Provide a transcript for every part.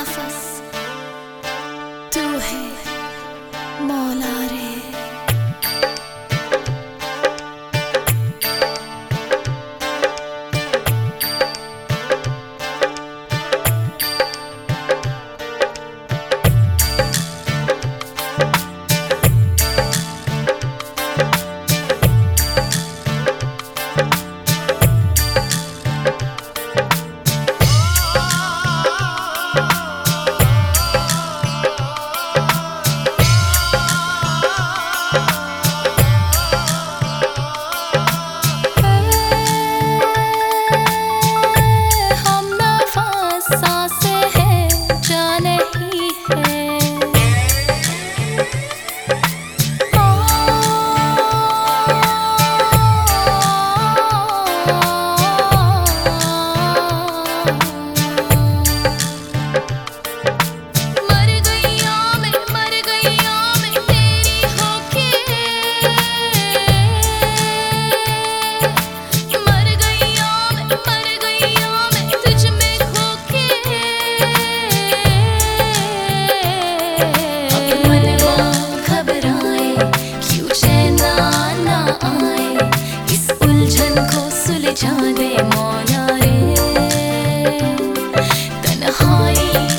नफस तू है मौला। Hoy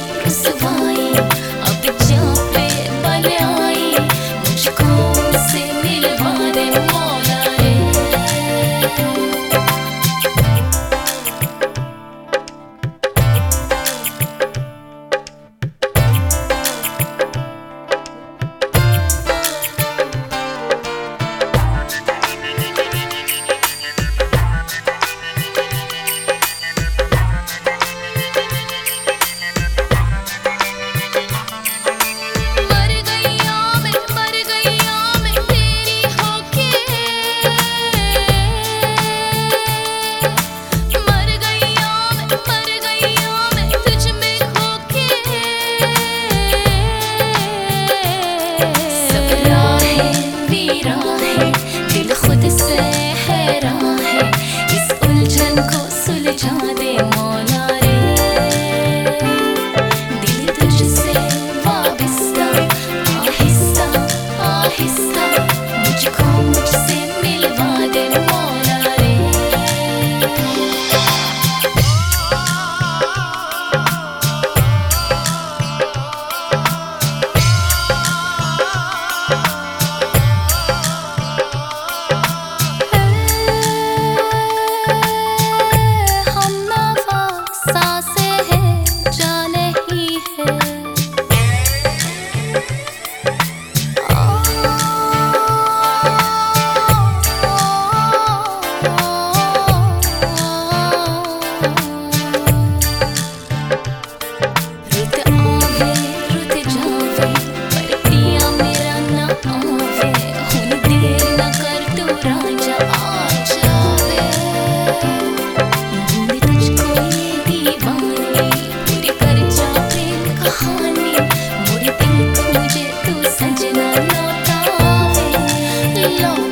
चेहरा है। इस उलझन को सुलझा दे मौला रे। दिल तुझसे वाबिस्ता, आहिस्ता आहिस्ता, मुझको मुझसे मिलवा दे मौला love.